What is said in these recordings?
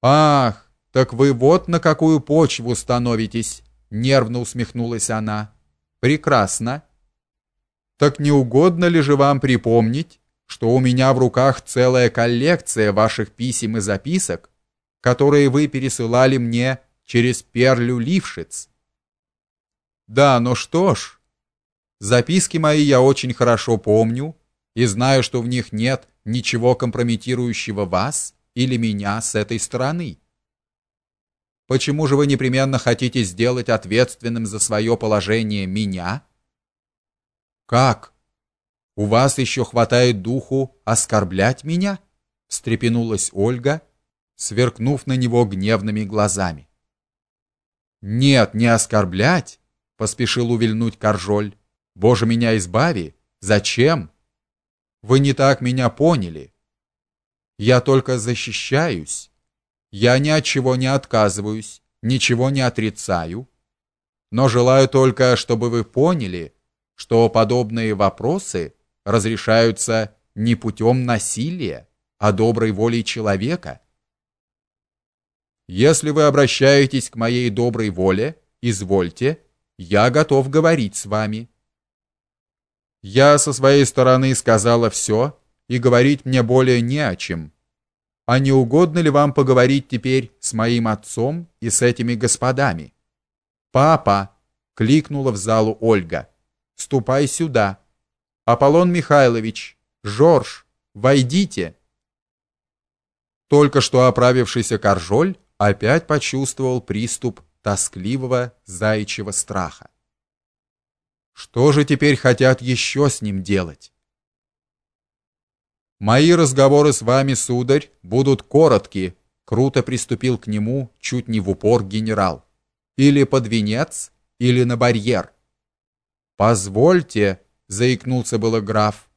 Ах, так вы вот на какую почву становитесь, нервно усмехнулась она. Прекрасно. Так не угодно ли же вам припомнить, что у меня в руках целая коллекция ваших писем и записок, которые вы пересылали мне через Перлю Лившиц? Да, ну что ж, записки мои я очень хорошо помню и знаю, что в них нет ничего компрометирующего вас или меня с этой стороны. Почему же вы непременно хотите сделать ответственным за свое положение меня? Как? У вас еще хватает духу оскорблять меня? встрепенулась Ольга, сверкнув на него гневными глазами. Нет, не оскорблять, поспешил увильнуть Каржоль. Боже меня избави, зачем? Вы не так меня поняли. Я только защищаюсь. Я ни от чего не отказываюсь, ничего не отрицаю, но желаю только, чтобы вы поняли, что подобные вопросы разрешаются не путем насилия, а доброй волей человека. Если вы обращаетесь к моей доброй воле, извольте, я готов говорить с вами. Я со своей стороны сказала все, и говорить мне более не о чем. А не угодно ли вам поговорить теперь с моим отцом и с этими господами? Папа, кликнула в залу Ольга. Ступай сюда. Аполлон Михайлович, Жорж, войдите. Только что оправившийся Каржоль опять почувствовал приступ тоскливого заячьего страха. Что же теперь хотят еще с ним делать? Мои разговоры с вами, сударь, будут короткие, круто приступил к нему чуть не в упор генерал. Или под венец, или на барьер. Позвольте, заикнулся было граф.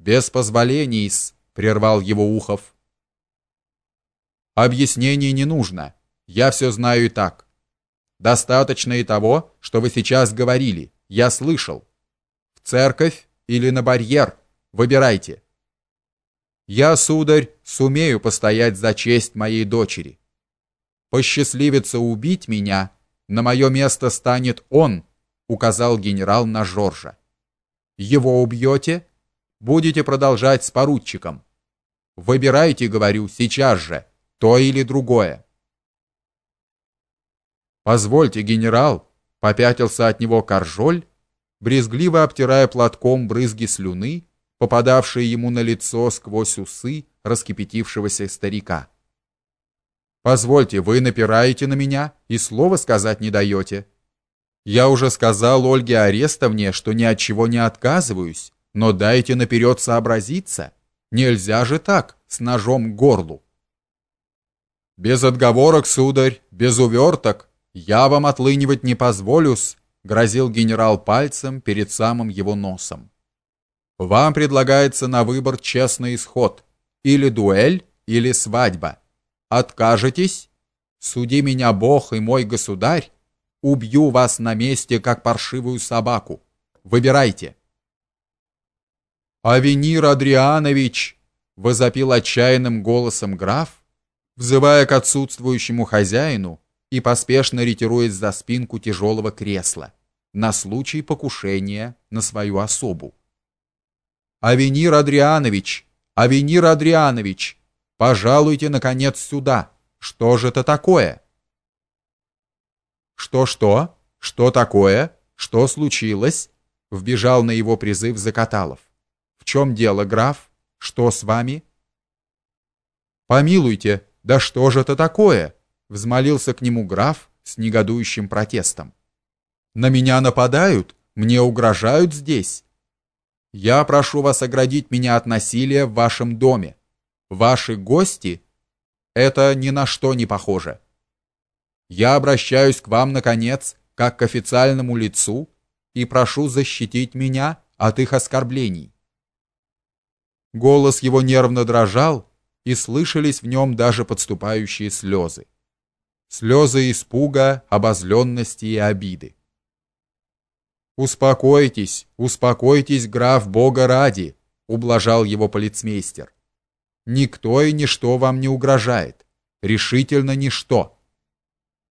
Без позволений, прервал его Ухов. Объяснений не нужно. Я все знаю и так. Достаточно и того, что вы сейчас говорили. Я слышал. В церковь или на барьер? Выбирайте. Я, сударь, сумею постоять за честь моей дочери. Посчастливится убить меня, на мое место станет он, указал генерал на Жоржа. Его убьете, будете продолжать с поручиком. Выбирайте, говорю, сейчас же, то или другое. Позвольте, генерал, попятился от него Каржоль, брезгливо обтирая платком брызги слюны, попадавшие ему на лицо сквозь усы раскипятившегося старика. Позвольте, вы напираете на меня и слова сказать не даете. Я уже сказал Ольге Арестовне, что ни от чего не отказываюсь, но дайте наперед сообразиться. Нельзя же так, с ножом к горлу. Без отговорок, сударь, без уверток, я вам отлынивать не позволюсь, грозил генерал пальцем перед самым его носом. Вам предлагается на выбор честный исход: или дуэль, или свадьба. Откажетесь? Суди меня Бог и мой государь, убью вас на месте, как паршивую собаку. Выбирайте. Авенир Адрианович, возопил отчаянным голосом граф, взывая к отсутствующему хозяину, и поспешно ретируясь за спинку тяжелого кресла на случай покушения на свою особу. Авенир Адрианович, Авенир Адрианович, пожалуйте наконец сюда. Что же это такое? Что что? Что такое? Что случилось? Вбежал на его призыв Закаталов. В чем дело, граф? Что с вами? Помилуйте, да что же это такое? взмолился к нему граф с негодующим протестом. На меня нападают, мне угрожают здесь. Я прошу вас оградить меня от насилия в вашем доме. Ваши гости это ни на что не похоже. Я обращаюсь к вам наконец, как к официальному лицу, и прошу защитить меня от их оскорблений. Голос его нервно дрожал, и слышались в нем даже подступающие слезы слезы испуга, обозленности и обиды. Успокойтесь, успокойтесь, граф, Бога ради, ублажал его полицмейстер. Никто и ничто вам не угрожает. решительно ничто.